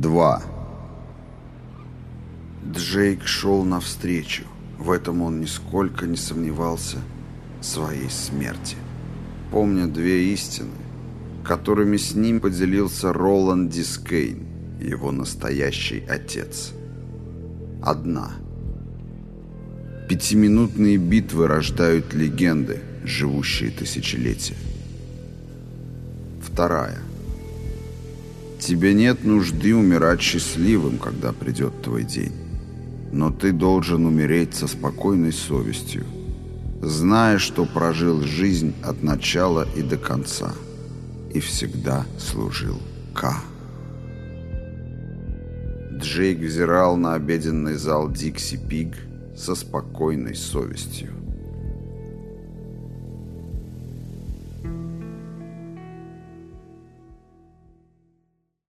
2. Джейк шел навстречу. В этом он нисколько не сомневался своей смерти. Помня две истины, которыми с ним поделился Роланд Дискейн, его настоящий отец. Одна. Пятиминутные битвы рождают легенды, живущие тысячелетия. Вторая. Тебе нет нужды умирать счастливым, когда придет твой день. Но ты должен умереть со спокойной совестью, зная, что прожил жизнь от начала и до конца и всегда служил К. Джейк взирал на обеденный зал Дикси Пиг со спокойной совестью.